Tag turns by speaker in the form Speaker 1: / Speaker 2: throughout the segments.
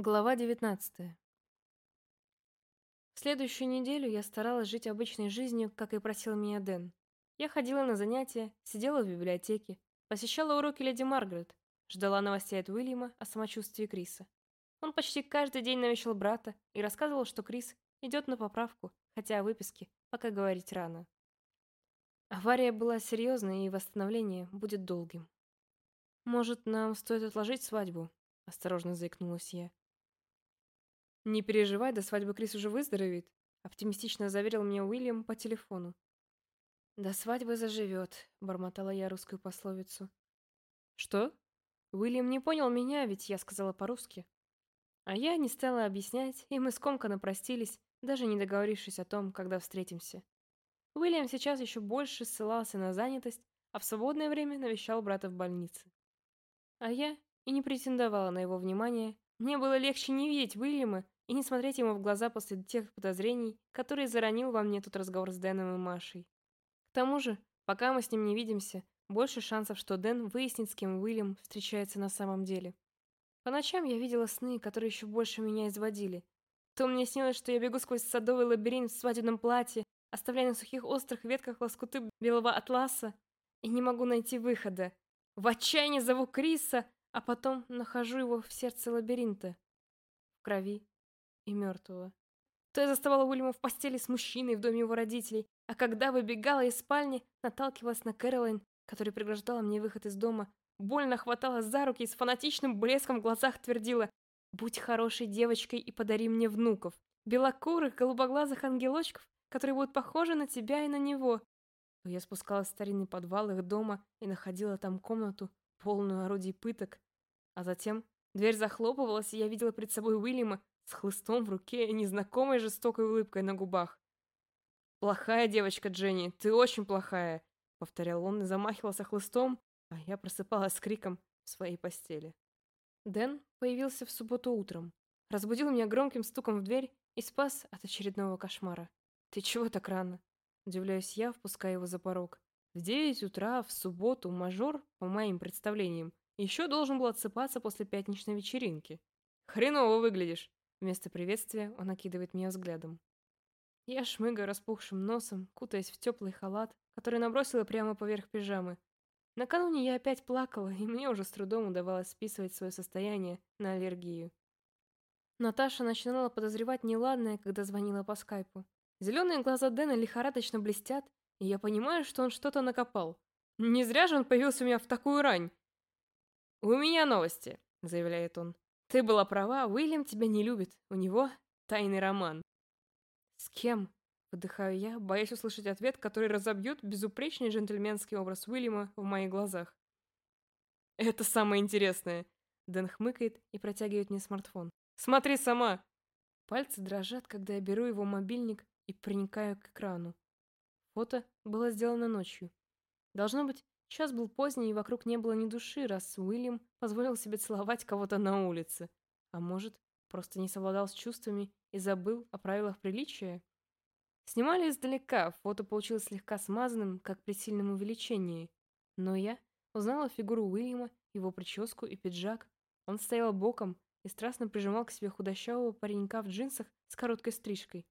Speaker 1: Глава 19. В следующую неделю я старалась жить обычной жизнью, как и просил меня Дэн. Я ходила на занятия, сидела в библиотеке, посещала уроки леди Маргарет, ждала новостей от Уильяма о самочувствии Криса. Он почти каждый день навещал брата и рассказывал, что Крис идет на поправку, хотя о выписке пока говорить рано. Авария была серьезной, и восстановление будет долгим. «Может, нам стоит отложить свадьбу?» – осторожно заикнулась я. «Не переживай, до свадьбы Крис уже выздоровеет», — оптимистично заверил мне Уильям по телефону. «До свадьбы заживет», — бормотала я русскую пословицу. «Что?» Уильям не понял меня, ведь я сказала по-русски. А я не стала объяснять, и мы скомканно простились, даже не договорившись о том, когда встретимся. Уильям сейчас еще больше ссылался на занятость, а в свободное время навещал брата в больнице. А я и не претендовала на его внимание, мне было легче не видеть Уильяма и не смотреть ему в глаза после тех подозрений, которые заронил во мне тот разговор с Дэном и Машей. К тому же, пока мы с ним не видимся, больше шансов, что Дэн выяснит, с кем Уильям встречается на самом деле. По ночам я видела сны, которые еще больше меня изводили. То мне снилось, что я бегу сквозь садовый лабиринт в свадебном платье, оставляя на сухих острых ветках лоскуты белого атласа, и не могу найти выхода. В отчаянии зову Криса, а потом нахожу его в сердце лабиринта, в крови и мертвого. То я заставала Уильяма в постели с мужчиной в доме его родителей, а когда выбегала из спальни, наталкивалась на Кэролайн, которая преграждала мне выход из дома, больно хватала за руки и с фанатичным блеском в глазах твердила «Будь хорошей девочкой и подари мне внуков, белокурых, голубоглазых ангелочков, которые будут похожи на тебя и на него». То я спускалась в старинный подвал их дома и находила там комнату, полную орудий пыток. А затем дверь захлопывалась, и я видела перед собой Уильяма с хлыстом в руке и незнакомой жестокой улыбкой на губах. «Плохая девочка, Дженни, ты очень плохая», — повторял он и замахивался хлыстом, а я просыпалась с криком в своей постели. Дэн появился в субботу утром, разбудил меня громким стуком в дверь и спас от очередного кошмара. «Ты чего так рано?» — удивляюсь я, впуская его за порог. В девять утра в субботу мажор, по моим представлениям, еще должен был отсыпаться после пятничной вечеринки. «Хреново выглядишь!» Вместо приветствия он окидывает меня взглядом. Я шмыгаю распухшим носом, кутаясь в теплый халат, который набросила прямо поверх пижамы. Накануне я опять плакала, и мне уже с трудом удавалось списывать свое состояние на аллергию. Наташа начинала подозревать неладное, когда звонила по скайпу. Зеленые глаза Дэна лихорадочно блестят, и я понимаю, что он что-то накопал. Не зря же он появился у меня в такую рань. «У меня новости», — заявляет он. «Ты была права, Уильям тебя не любит. У него тайный роман». «С кем?» — выдыхаю я, боясь услышать ответ, который разобьет безупречный джентльменский образ Уильяма в моих глазах. «Это самое интересное!» Дэн хмыкает и протягивает мне смартфон. «Смотри сама!» Пальцы дрожат, когда я беру его мобильник и проникаю к экрану. Фото было сделано ночью. Должно быть, час был поздний, и вокруг не было ни души, раз Уильям позволил себе целовать кого-то на улице. А может, просто не совладал с чувствами и забыл о правилах приличия? Снимали издалека, фото получилось слегка смазанным, как при сильном увеличении. Но я узнала фигуру Уильяма, его прическу и пиджак. Он стоял боком и страстно прижимал к себе худощавого паренька в джинсах с короткой стрижкой.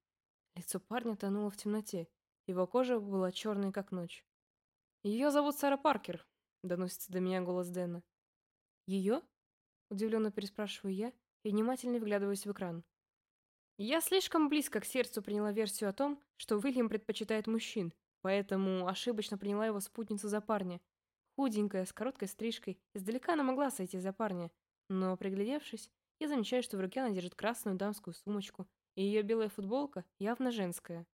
Speaker 1: Лицо парня тонуло в темноте. Его кожа была черной, как ночь. «Ее зовут Сара Паркер», — доносится до меня голос Дэна. «Ее?» — удивленно переспрашиваю я и внимательно вглядываюсь в экран. Я слишком близко к сердцу приняла версию о том, что Уильям предпочитает мужчин, поэтому ошибочно приняла его спутницу за парня. Худенькая, с короткой стрижкой, издалека она могла сойти за парня, но, приглядевшись, я замечаю, что в руке она держит красную дамскую сумочку, и ее белая футболка явно женская.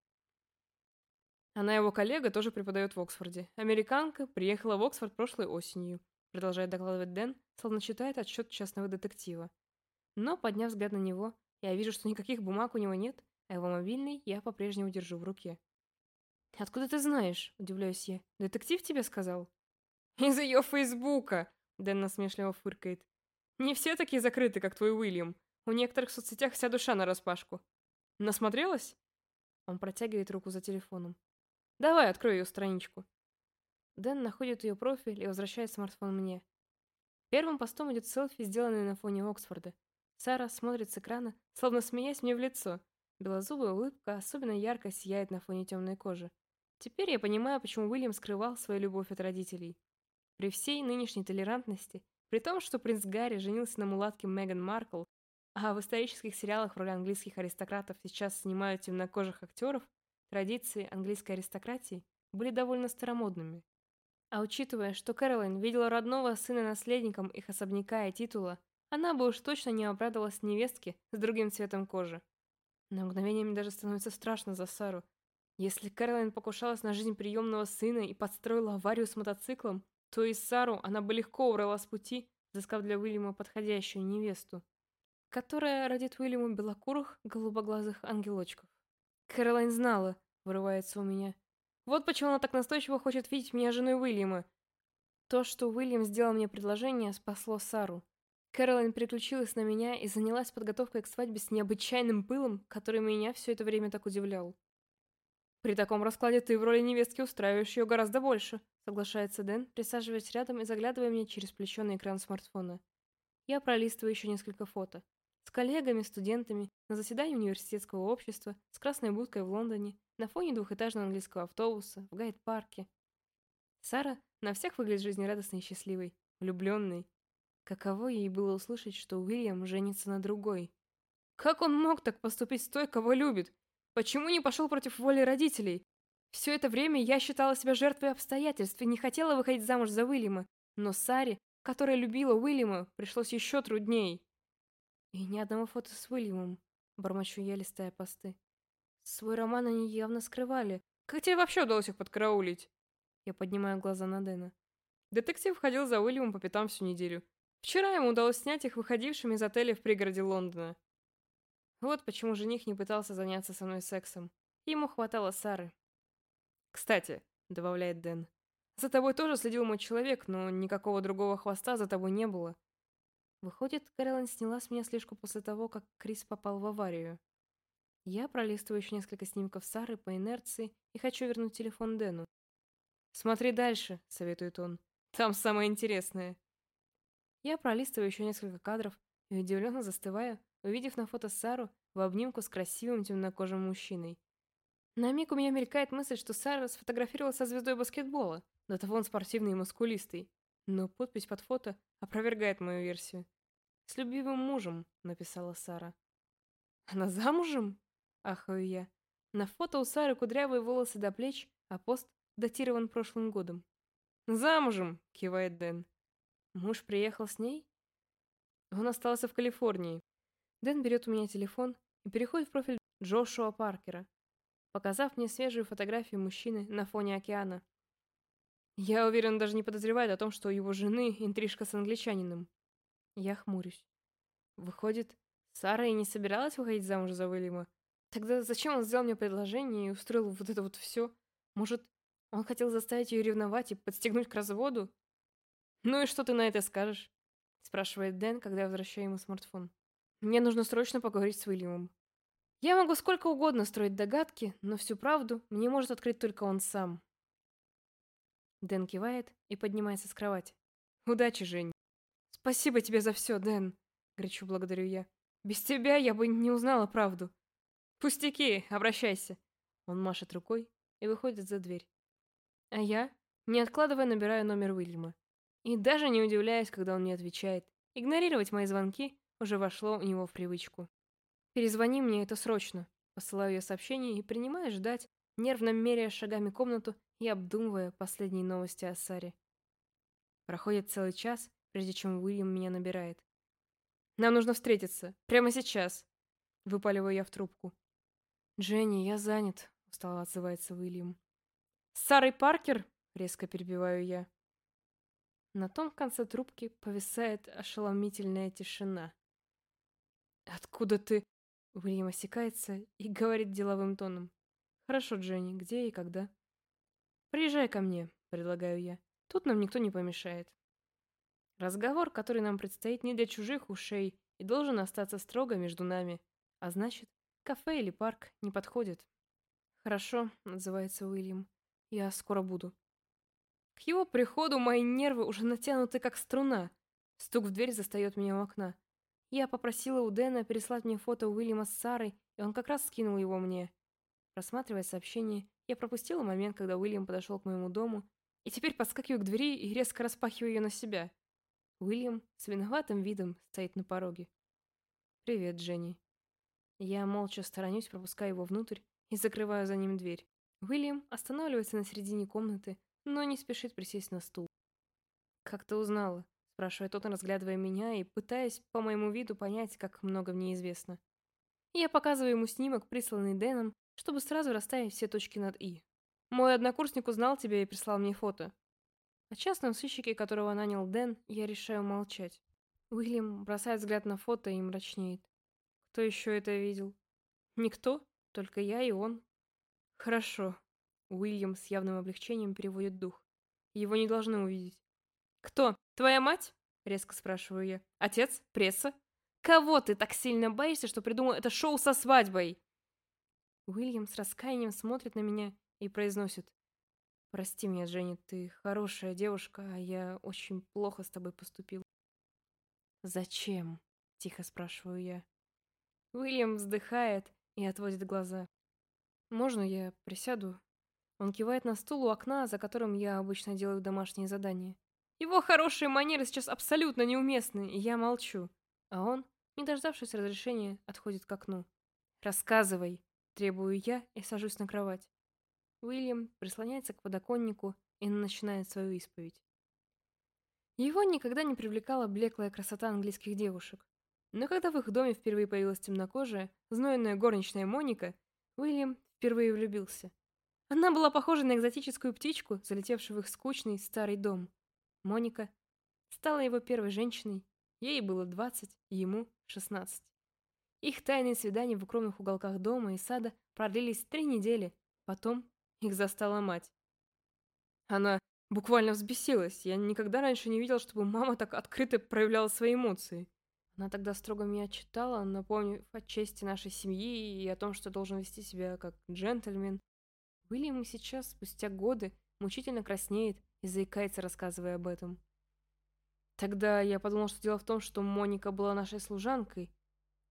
Speaker 1: Она его коллега тоже преподает в Оксфорде. Американка приехала в Оксфорд прошлой осенью. Продолжает докладывать Дэн, словно читает отчет частного детектива. Но, подняв взгляд на него, я вижу, что никаких бумаг у него нет, а его мобильный я по-прежнему держу в руке. «Откуда ты знаешь?» – удивляюсь я. «Детектив тебе сказал?» «Из ее Фейсбука!» – Дэн насмешливо фыркает. «Не все такие закрыты, как твой Уильям. У некоторых в соцсетях вся душа нараспашку. Насмотрелась?» Он протягивает руку за телефоном. Давай, открой ее страничку. Дэн находит ее профиль и возвращает смартфон мне. Первым постом идет селфи, сделанный на фоне Оксфорда. Сара смотрит с экрана, словно смеясь мне в лицо. Белозубая улыбка особенно ярко сияет на фоне темной кожи. Теперь я понимаю, почему Уильям скрывал свою любовь от родителей. При всей нынешней толерантности, при том, что принц Гарри женился на мулатке Меган Маркл, а в исторических сериалах в роли английских аристократов сейчас снимают темнокожих актеров, традиции английской аристократии были довольно старомодными. А учитывая, что Кэролайн видела родного сына наследником их особняка и титула, она бы уж точно не обрадовалась невестке с другим цветом кожи. На мгновение мне даже становится страшно за Сару. Если Кэролайн покушалась на жизнь приемного сына и подстроила аварию с мотоциклом, то и Сару она бы легко убрала с пути, взыскав для Уильяма подходящую невесту, которая родит Уильяму белокурых, голубоглазых ангелочков. Кэролайн знала, вырывается у меня, вот почему она так настойчиво хочет видеть меня женой Уильяма. То, что Уильям сделал мне предложение, спасло Сару. Кэролайн переключилась на меня и занялась подготовкой к свадьбе с необычайным пылом, который меня все это время так удивлял. «При таком раскладе ты в роли невестки устраиваешь ее гораздо больше», соглашается Дэн, присаживаясь рядом и заглядывая мне через плечо на экран смартфона. Я пролистываю еще несколько фото. С коллегами, студентами, на заседании университетского общества, с красной будкой в Лондоне, на фоне двухэтажного английского автобуса, в гайд-парке. Сара на всех выглядит жизнерадостной и счастливой, влюбленной. Каково ей было услышать, что Уильям женится на другой? Как он мог так поступить с той, кого любит? Почему не пошел против воли родителей? Все это время я считала себя жертвой обстоятельств и не хотела выходить замуж за Уильяма. Но Саре, которая любила Уильяма, пришлось еще трудней. И ни одного фото с Уильямом, бормочу я, листая посты. Свой роман они явно скрывали. Как тебе вообще удалось их подкараулить? Я поднимаю глаза на Дэна. Детектив ходил за Уильямом по пятам всю неделю. Вчера ему удалось снять их выходившими из отеля в пригороде Лондона. Вот почему жених не пытался заняться со мной сексом. Ему хватало Сары. «Кстати», — добавляет Дэн, — «за тобой тоже следил мой человек, но никакого другого хвоста за тобой не было». Выходит, Кэролайн сняла с меня слежку после того, как Крис попал в аварию. Я пролистываю еще несколько снимков Сары по инерции и хочу вернуть телефон Дэну. «Смотри дальше», — советует он. «Там самое интересное». Я пролистываю еще несколько кадров и удивленно застываю, увидев на фото Сару в обнимку с красивым темнокожим мужчиной. На миг у меня мелькает мысль, что Сара сфотографировалась со звездой баскетбола, до того он спортивный и мускулистый. Но подпись под фото опровергает мою версию. «С любимым мужем», — написала Сара. «Она замужем?» Ахаю я. На фото у Сары кудрявые волосы до плеч, а пост датирован прошлым годом. «Замужем!» — кивает Дэн. Муж приехал с ней? Он остался в Калифорнии. Дэн берет у меня телефон и переходит в профиль Джошуа Паркера, показав мне свежую фотографию мужчины на фоне океана. Я уверен, даже не подозревает о том, что у его жены интрижка с англичанином. Я хмурюсь. Выходит, Сара и не собиралась выходить замуж за Уильяма, Тогда зачем он сделал мне предложение и устроил вот это вот все? Может, он хотел заставить ее ревновать и подстегнуть к разводу? «Ну и что ты на это скажешь?» спрашивает Дэн, когда я возвращаю ему смартфон. «Мне нужно срочно поговорить с Уильямом. Я могу сколько угодно строить догадки, но всю правду мне может открыть только он сам». Дэн кивает и поднимается с кровати. «Удачи, Жень!» «Спасибо тебе за все, Дэн!» Горячо благодарю я. «Без тебя я бы не узнала правду. «Пустяки, обращайся!» Он машет рукой и выходит за дверь. А я, не откладывая, набираю номер Уильяма. И даже не удивляюсь, когда он не отвечает. Игнорировать мои звонки уже вошло у него в привычку. «Перезвони мне, это срочно!» Посылаю я сообщение и принимаю ждать, нервно меряя шагами комнату и обдумывая последние новости о Саре. Проходит целый час, прежде чем Уильям меня набирает. «Нам нужно встретиться. Прямо сейчас!» Выпаливаю я в трубку. «Дженни, я занят», — устало отзывается Уильям. «Сарой Паркер?» — резко перебиваю я. На том конце трубки повисает ошеломительная тишина. «Откуда ты?» Уильям осекается и говорит деловым тоном. «Хорошо, Дженни, где и когда?» «Приезжай ко мне», — предлагаю я. «Тут нам никто не помешает». Разговор, который нам предстоит не для чужих ушей и должен остаться строго между нами, а значит, Кафе или парк не подходит. Хорошо, называется Уильям. Я скоро буду. К его приходу мои нервы уже натянуты как струна. Стук в дверь застает меня у окна. Я попросила у Дэна переслать мне фото Уильяма с Сарой, и он как раз скинул его мне. Просматривая сообщение, я пропустила момент, когда Уильям подошел к моему дому, и теперь подскакиваю к двери и резко распахиваю ее на себя. Уильям с виноватым видом стоит на пороге. «Привет, Дженни». Я молча сторонюсь, пропуская его внутрь и закрываю за ним дверь. Уильям останавливается на середине комнаты, но не спешит присесть на стул. «Как ты узнала?» – спрашивает он, разглядывая меня и пытаясь по моему виду понять, как много мне известно. Я показываю ему снимок, присланный Дэном, чтобы сразу расставить все точки над «и». Мой однокурсник узнал тебя и прислал мне фото. О частном сыщике, которого нанял Дэн, я решаю молчать. Уильям бросает взгляд на фото и мрачнеет. Кто еще это видел? Никто, только я и он. Хорошо. Уильям с явным облегчением переводит дух. Его не должны увидеть. Кто? Твоя мать? Резко спрашиваю я. Отец? Пресса? Кого ты так сильно боишься, что придумал это шоу со свадьбой? Уильям с раскаянием смотрит на меня и произносит. «Прости меня, Дженни, ты хорошая девушка, а я очень плохо с тобой поступил». «Зачем?» — тихо спрашиваю я. Уильям вздыхает и отводит глаза. «Можно я присяду?» Он кивает на стул у окна, за которым я обычно делаю домашние задания. Его хорошие манеры сейчас абсолютно неуместны, и я молчу. А он, не дождавшись разрешения, отходит к окну. «Рассказывай!» Требую я и сажусь на кровать. Уильям прислоняется к подоконнику и начинает свою исповедь. Его никогда не привлекала блеклая красота английских девушек. Но когда в их доме впервые появилась темнокожая, знойная горничная Моника, Уильям впервые влюбился. Она была похожа на экзотическую птичку, залетевшую в их скучный старый дом. Моника стала его первой женщиной, ей было 20, ему 16. Их тайные свидания в укромных уголках дома и сада продлились три недели. Потом их застала мать. Она буквально взбесилась. Я никогда раньше не видел, чтобы мама так открыто проявляла свои эмоции. Она тогда строго меня отчитала, напомнив о чести нашей семьи и о том, что должен вести себя как джентльмен. Уильям сейчас, спустя годы, мучительно краснеет и заикается, рассказывая об этом. Тогда я подумал, что дело в том, что Моника была нашей служанкой,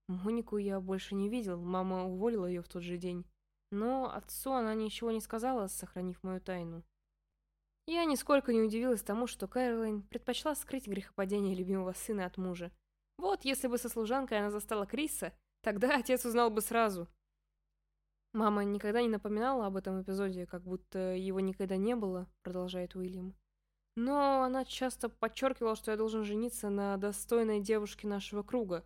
Speaker 1: Монику я больше не видел, мама уволила ее в тот же день. Но отцу она ничего не сказала, сохранив мою тайну. Я нисколько не удивилась тому, что Кэролайн предпочла скрыть грехопадение любимого сына от мужа. Вот если бы со служанкой она застала Криса, тогда отец узнал бы сразу. Мама никогда не напоминала об этом эпизоде, как будто его никогда не было, продолжает Уильям. Но она часто подчеркивала, что я должен жениться на достойной девушке нашего круга,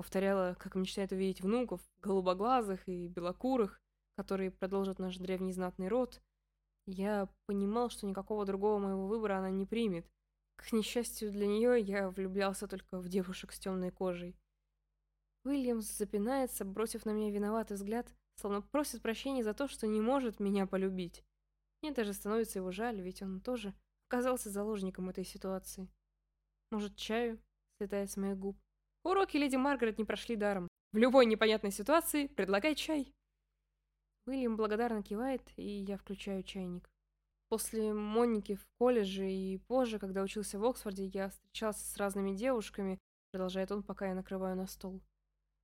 Speaker 1: Повторяла, как мечтает увидеть внуков, голубоглазых и белокурых, которые продолжат наш древний знатный род. Я понимал, что никакого другого моего выбора она не примет. К несчастью для нее, я влюблялся только в девушек с темной кожей. Уильямс запинается, бросив на меня виноватый взгляд, словно просит прощения за то, что не может меня полюбить. Мне даже становится его жаль, ведь он тоже оказался заложником этой ситуации. Может, чаю слетает с моих губ. Уроки леди Маргарет не прошли даром. В любой непонятной ситуации предлагай чай. Уильям благодарно кивает, и я включаю чайник. После Моники в колледже и позже, когда учился в Оксфорде, я встречался с разными девушками, продолжает он, пока я накрываю на стол.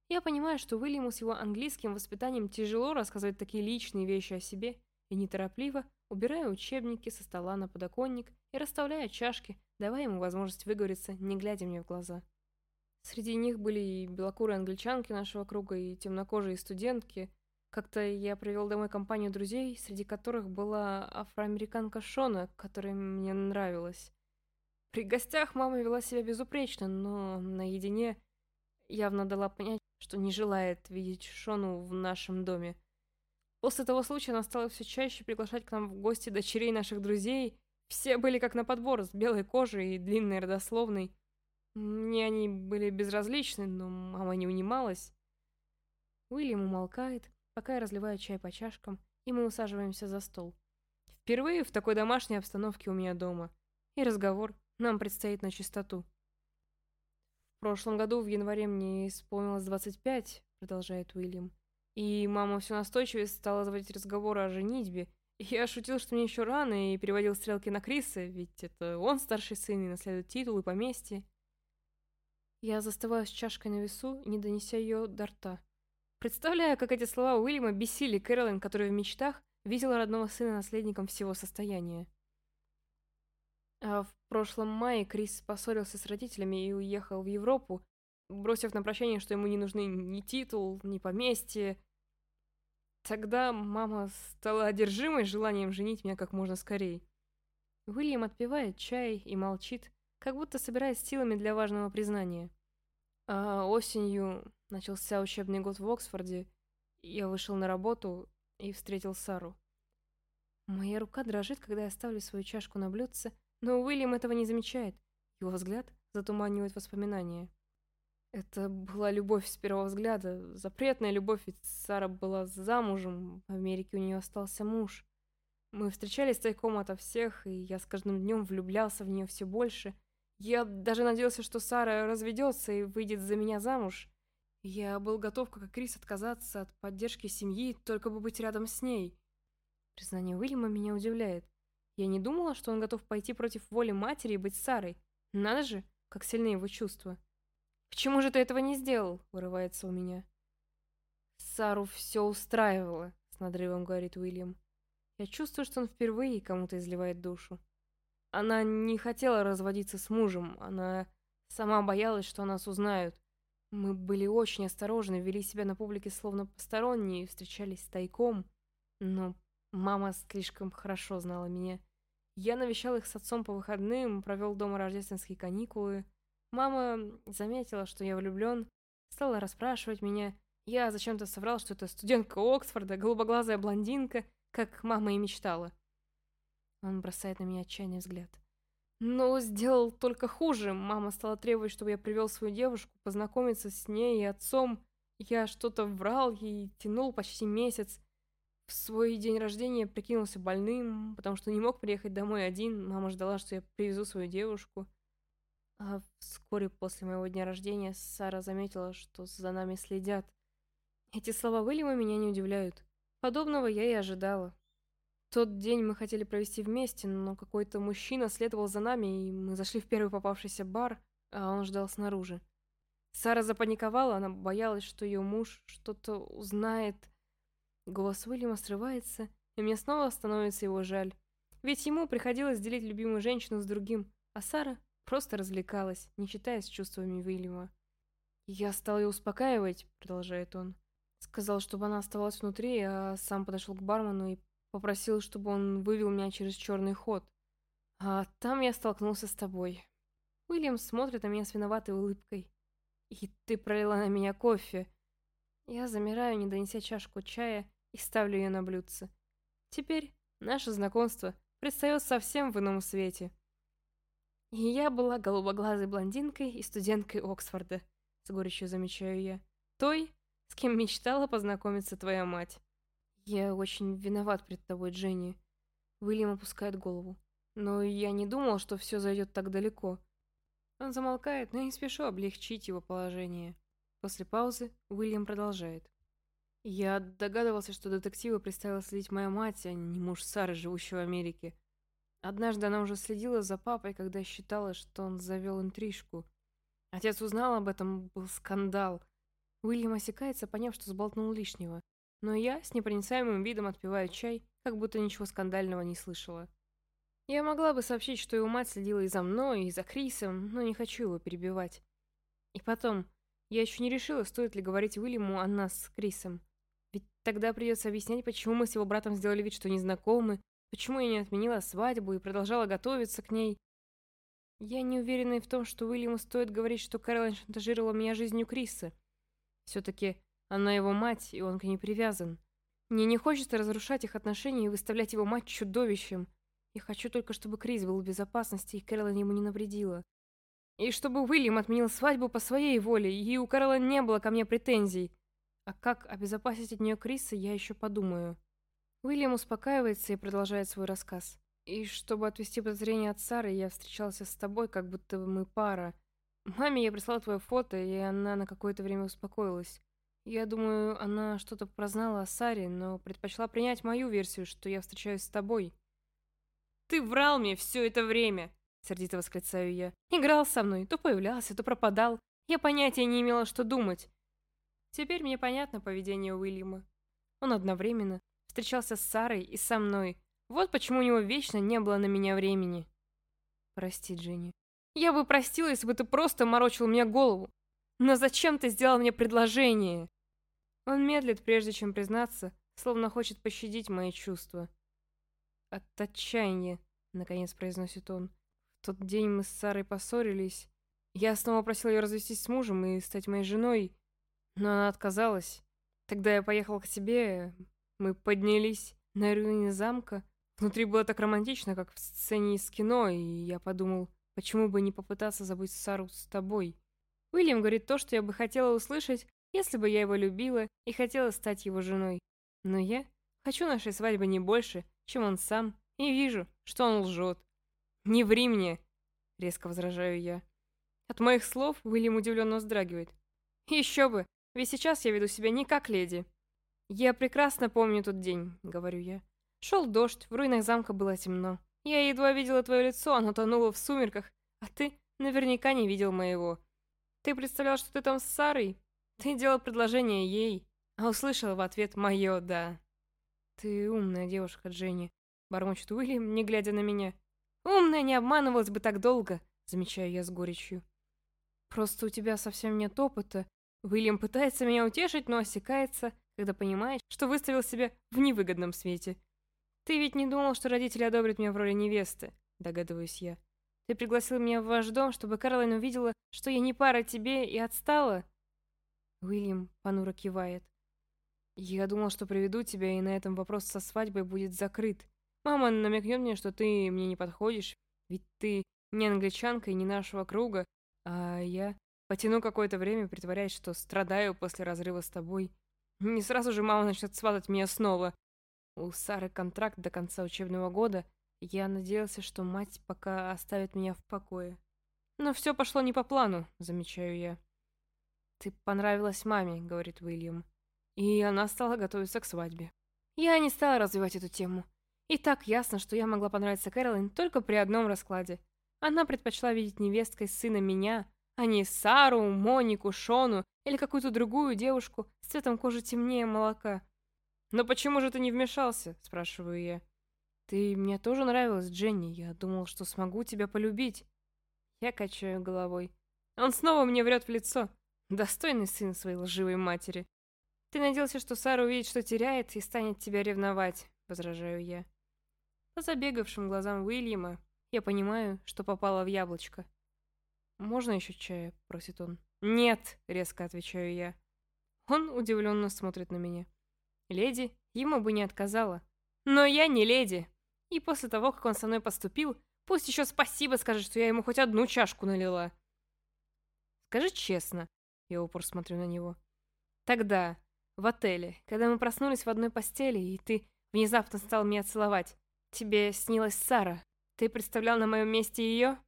Speaker 1: Я понимаю, что Уильяму с его английским воспитанием тяжело рассказывать такие личные вещи о себе, и неторопливо убираю учебники со стола на подоконник и расставляю чашки, давая ему возможность выговориться, не глядя мне в глаза. Среди них были и белокурые англичанки нашего круга, и темнокожие студентки. Как-то я привел домой компанию друзей, среди которых была афроамериканка Шона, которая мне нравилась. При гостях мама вела себя безупречно, но наедине явно дала понять, что не желает видеть Шону в нашем доме. После того случая она стала все чаще приглашать к нам в гости дочерей наших друзей. Все были как на подбор, с белой кожей и длинной родословной. Мне они были безразличны, но мама не унималась. Уильям умолкает, пока я разливаю чай по чашкам, и мы усаживаемся за стол. Впервые в такой домашней обстановке у меня дома. И разговор нам предстоит на чистоту. В прошлом году в январе мне исполнилось 25, продолжает Уильям. И мама все настойчивее стала заводить разговоры о женитьбе. Я шутил, что мне еще рано, и переводил стрелки на Криса, ведь это он старший сын и наследует титул и поместье. Я застываю с чашкой на весу, не донеся ее до рта. Представляю, как эти слова Уильяма бесили Кэролин, которая в мечтах видела родного сына наследником всего состояния. А в прошлом мае Крис поссорился с родителями и уехал в Европу, бросив на прощание, что ему не нужны ни титул, ни поместье. Тогда мама стала одержимой желанием женить меня как можно скорее. Уильям отпивает чай и молчит, как будто собираясь силами для важного признания. А осенью начался учебный год в Оксфорде, я вышел на работу и встретил Сару. Моя рука дрожит, когда я ставлю свою чашку на блюдце, но Уильям этого не замечает. Его взгляд затуманивает воспоминания. Это была любовь с первого взгляда, запретная любовь, ведь Сара была замужем, в Америке у нее остался муж. Мы встречались тайком ото всех, и я с каждым днем влюблялся в нее все больше. Я даже надеялся, что Сара разведется и выйдет за меня замуж. Я был готов, как и Крис, отказаться от поддержки семьи, только бы быть рядом с ней. Признание Уильяма меня удивляет. Я не думала, что он готов пойти против воли матери и быть Сарой. Надо же, как сильны его чувства. «Почему же ты этого не сделал?» — вырывается у меня. «Сару все устраивало», — с надрывом говорит Уильям. Я чувствую, что он впервые кому-то изливает душу. Она не хотела разводиться с мужем, она сама боялась, что нас узнают. Мы были очень осторожны, вели себя на публике словно посторонние, встречались тайком. Но мама слишком хорошо знала меня. Я навещал их с отцом по выходным, провел дома рождественские каникулы. Мама заметила, что я влюблен, стала расспрашивать меня. Я зачем-то соврал, что это студентка Оксфорда, голубоглазая блондинка — как мама и мечтала. Он бросает на меня отчаянный взгляд. Но сделал только хуже. Мама стала требовать, чтобы я привел свою девушку, познакомиться с ней и отцом. Я что-то врал ей, тянул почти месяц. В свой день рождения прикинулся больным, потому что не мог приехать домой один. Мама ждала, что я привезу свою девушку. А вскоре после моего дня рождения Сара заметила, что за нами следят. Эти слова Уильяма меня не удивляют. Подобного я и ожидала. Тот день мы хотели провести вместе, но какой-то мужчина следовал за нами, и мы зашли в первый попавшийся бар, а он ждал снаружи. Сара запаниковала, она боялась, что ее муж что-то узнает. Голос Уильяма срывается, и мне снова становится его жаль. Ведь ему приходилось делить любимую женщину с другим, а Сара просто развлекалась, не считаясь чувствами Уильяма. «Я стал ее успокаивать», — продолжает он. Сказал, чтобы она оставалась внутри, а сам подошел к бармену и попросил, чтобы он вывел меня через черный ход. А там я столкнулся с тобой. Уильям смотрит на меня с виноватой улыбкой. И ты пролила на меня кофе. Я замираю, не донеся чашку чая, и ставлю ее на блюдце. Теперь наше знакомство предстает совсем в ином свете. И я была голубоглазой блондинкой и студенткой Оксфорда, с горечью замечаю я. Той, с кем мечтала познакомиться твоя мать. Я очень виноват перед тобой, Дженни. Уильям опускает голову. Но я не думал, что все зайдет так далеко. Он замолкает, но я не спешу облегчить его положение. После паузы Уильям продолжает. Я догадывался, что детективы представила следить моя мать, а не муж Сары, живущий в Америке. Однажды она уже следила за папой, когда считала, что он завел интрижку. Отец узнал об этом, был скандал — Уильям осекается, поняв, что сболтнул лишнего. Но я с непроницаемым видом отпиваю чай, как будто ничего скандального не слышала. Я могла бы сообщить, что его мать следила и за мной, и за Крисом, но не хочу его перебивать. И потом, я еще не решила, стоит ли говорить Уильяму о нас с Крисом. Ведь тогда придется объяснять, почему мы с его братом сделали вид, что не знакомы, почему я не отменила свадьбу и продолжала готовиться к ней. Я не уверена и в том, что Уильяму стоит говорить, что Кэролайн шантажировала меня жизнью Криса. Все-таки она его мать, и он к ней привязан. Мне не хочется разрушать их отношения и выставлять его мать чудовищем. Я хочу только, чтобы Крис был в безопасности, и Кэролайн ему не навредила. И чтобы Уильям отменил свадьбу по своей воле, и у Кэролайн не было ко мне претензий. А как обезопасить от нее Криса, я еще подумаю. Уильям успокаивается и продолжает свой рассказ. И чтобы отвести подозрения от Сары, я встречался с тобой, как будто мы пара. Маме я прислал твое фото, и она на какое-то время успокоилась. Я думаю, она что-то прознала о Саре, но предпочла принять мою версию, что я встречаюсь с тобой. «Ты врал мне все это время!» — сердито восклицаю я. «Играл со мной, то появлялся, то пропадал. Я понятия не имела, что думать. Теперь мне понятно поведение Уильяма. Он одновременно встречался с Сарой и со мной. Вот почему у него вечно не было на меня времени. Прости, Дженни. Я бы простила, если бы ты просто морочил мне голову. Но зачем ты сделал мне предложение? Он медлит, прежде чем признаться, словно хочет пощадить мои чувства. От отчаяния, наконец произносит он. В тот день мы с Сарой поссорились. Я снова просил ее развестись с мужем и стать моей женой, но она отказалась. Тогда я поехал к себе, мы поднялись на руины замка. Внутри было так романтично, как в сцене из кино, и я подумал, почему бы не попытаться забыть Сару с тобой. Уильям говорит то, что я бы хотела услышать, если бы я его любила и хотела стать его женой. Но я хочу нашей свадьбы не больше, чем он сам, и вижу, что он лжет. «Не ври мне!» — резко возражаю я. От моих слов Уильям удивленно вздрагивает. «Еще бы! Ведь сейчас я веду себя не как леди!» «Я прекрасно помню тот день», — говорю я. Шел дождь, в руинах замка было темно. Я едва видела твое лицо, оно тонуло в сумерках, а ты наверняка не видел моего. Ты представлял, что ты там с Сарой? Ты делал предложение ей, а услышал в ответ мое «да». Ты умная девушка, Дженни, бормочет Уильям, не глядя на меня. Умная не обманывалась бы так долго, замечаю я с горечью. Просто у тебя совсем нет опыта. Уильям пытается меня утешить, но осекается, когда понимает, что выставил себя в невыгодном свете. Ты ведь не думал, что родители одобрят меня в роли невесты, догадываюсь я. Ты пригласил меня в ваш дом, чтобы Каролайн увидела, что я не пара тебе и отстала?» Уильям понуро кивает. «Я думал, что приведу тебя, и на этом вопрос со свадьбой будет закрыт. Мама намекнет мне, что ты мне не подходишь, ведь ты не англичанка и не нашего круга, а я потяну какое-то время, притворяясь, что страдаю после разрыва с тобой. Не сразу же мама начнет сватать меня снова. У Сары контракт до конца учебного года, я надеялся, что мать пока оставит меня в покое. Но все пошло не по плану, замечаю я. «Ты понравилась маме», — говорит Уильям. И она стала готовиться к свадьбе. Я не стала развивать эту тему. И так ясно, что я могла понравиться Кэролайн только при одном раскладе. Она предпочла видеть невесткой сына меня, а не Сару, Монику, Шону или какую-то другую девушку с цветом кожи темнее молока. «Но почему же ты не вмешался?» – спрашиваю я. «Ты мне тоже нравилась, Дженни. Я думал, что смогу тебя полюбить». Я качаю головой. Он снова мне врет в лицо. Достойный сын своей лживой матери. Ты надеялся, что Сара увидит, что теряет, и станет тебя ревновать, возражаю я. По забегавшим глазам Уильяма я понимаю, что попала в яблочко. «Можно еще чая?» — просит он. «Нет!» — резко отвечаю я. Он удивленно смотрит на меня. Леди ему бы не отказала. Но я не леди. И после того, как он со мной поступил, пусть еще спасибо скажет, что я ему хоть одну чашку налила. Скажи честно, я упор смотрю на него. Тогда, в отеле, когда мы проснулись в одной постели, и ты внезапно стал меня целовать, тебе снилась Сара. Ты представлял на моем месте ее?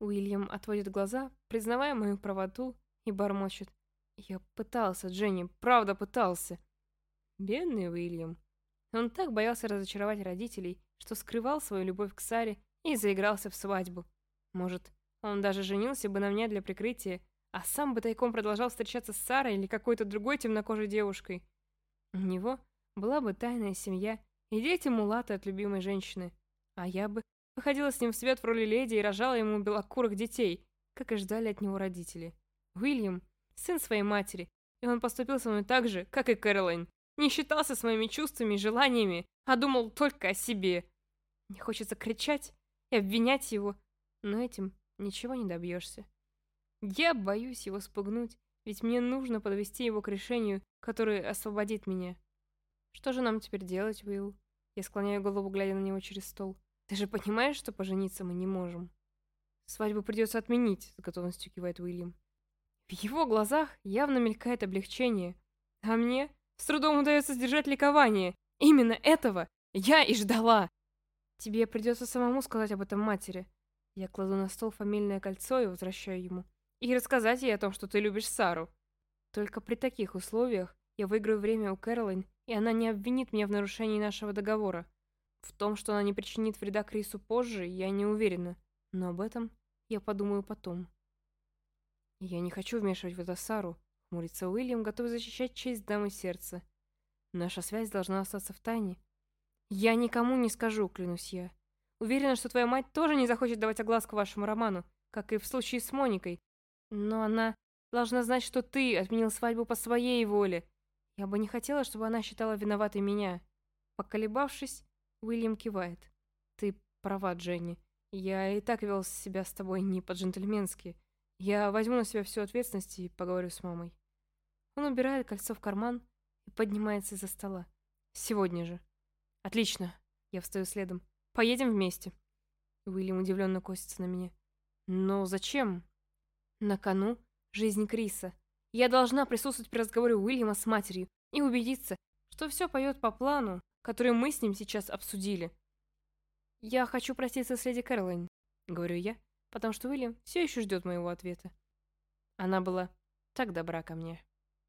Speaker 1: Уильям отводит глаза, признавая мою правоту, и бормочет. Я пытался, Дженни, правда пытался. Бедный Уильям. Он так боялся разочаровать родителей, что скрывал свою любовь к Саре и заигрался в свадьбу. Может, он даже женился бы на мне для прикрытия, а сам бы тайком продолжал встречаться с Сарой или какой-то другой темнокожей девушкой. У него была бы тайная семья и дети мулаты от любимой женщины, а я бы выходила с ним в свет в роли леди и рожала ему белокурых детей, как и ждали от него родители. Уильям — сын своей матери, и он поступил со мной так же, как и Кэролайн. Не считался с моими чувствами и желаниями, а думал только о себе. Мне хочется кричать и обвинять его, но этим ничего не добьешься. Я боюсь его спугнуть, ведь мне нужно подвести его к решению, которое освободит меня. Что же нам теперь делать, Уилл? Я склоняю голову, глядя на него через стол. Ты же понимаешь, что пожениться мы не можем? Свадьбу придется отменить, с готовностью кивает Уильям. В его глазах явно мелькает облегчение, а мне с трудом удается сдержать ликование. Именно этого я и ждала. Тебе придется самому сказать об этом матери. Я кладу на стол фамильное кольцо и возвращаю ему. И рассказать ей о том, что ты любишь Сару. Только при таких условиях я выиграю время у Кэролайн, и она не обвинит меня в нарушении нашего договора. В том, что она не причинит вреда Крису позже, я не уверена. Но об этом я подумаю потом. Я не хочу вмешивать в это Сару, хмурится Уильям, готовый защищать честь дамы сердца. Наша связь должна остаться в тайне. Я никому не скажу, клянусь я. Уверена, что твоя мать тоже не захочет давать огласку вашему роману, как и в случае с Моникой. Но она должна знать, что ты отменил свадьбу по своей воле. Я бы не хотела, чтобы она считала виноватой меня. Поколебавшись, Уильям кивает. Ты права, Дженни. Я и так вел себя с тобой не по-джентльменски. Я возьму на себя всю ответственность и поговорю с мамой. Он убирает кольцо в карман и поднимается из-за стола. Сегодня же. Отлично. Я встаю следом. Поедем вместе. Уильям удивленно косится на меня. Но зачем? На кону жизнь Криса. Я должна присутствовать при разговоре Уильяма с матерью и убедиться, что все пойдет по плану, который мы с ним сейчас обсудили. «Я хочу проститься с леди Кэролайн», — говорю я, потому что Уильям все еще ждет моего ответа. Она была так добра ко мне.